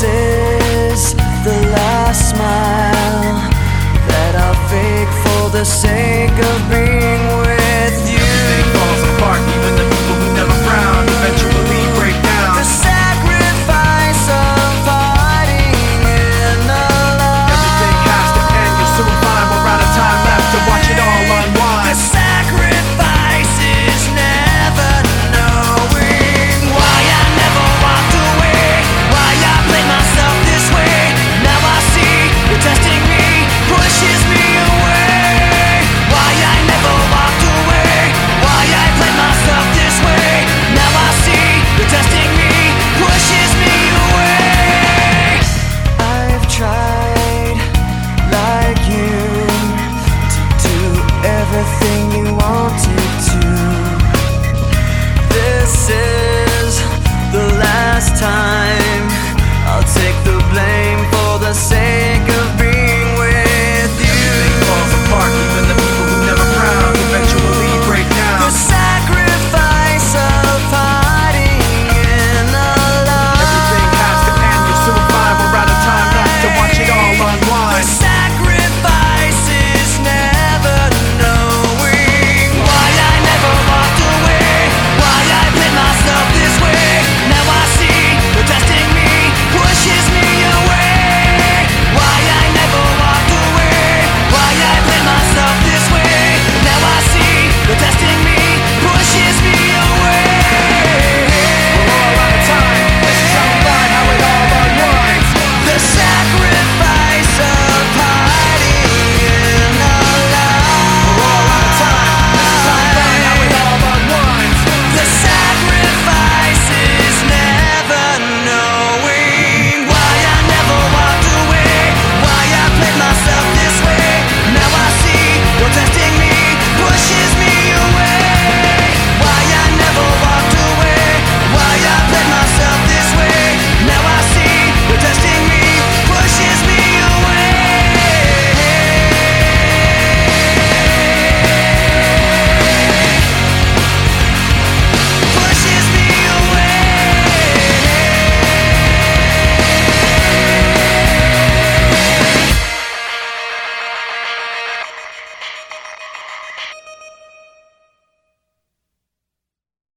say